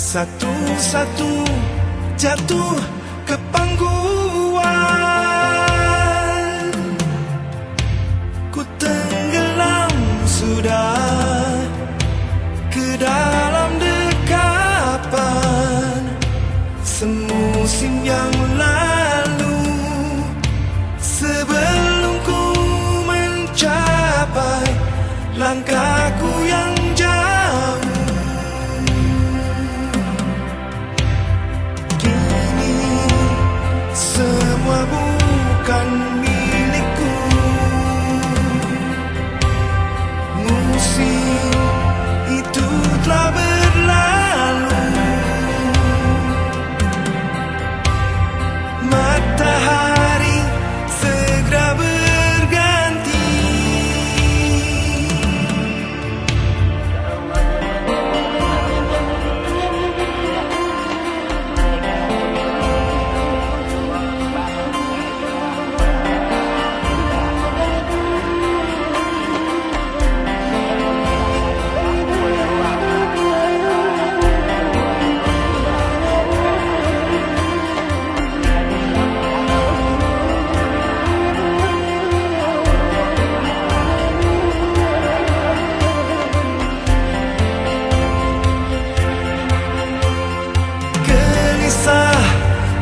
Satu-satu jatuh ke panggung.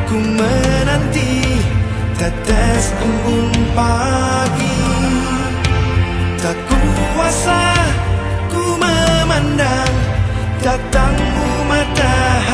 Ku menanti tetes embun pagi. Tak kuasa ku memandang datangmu matahari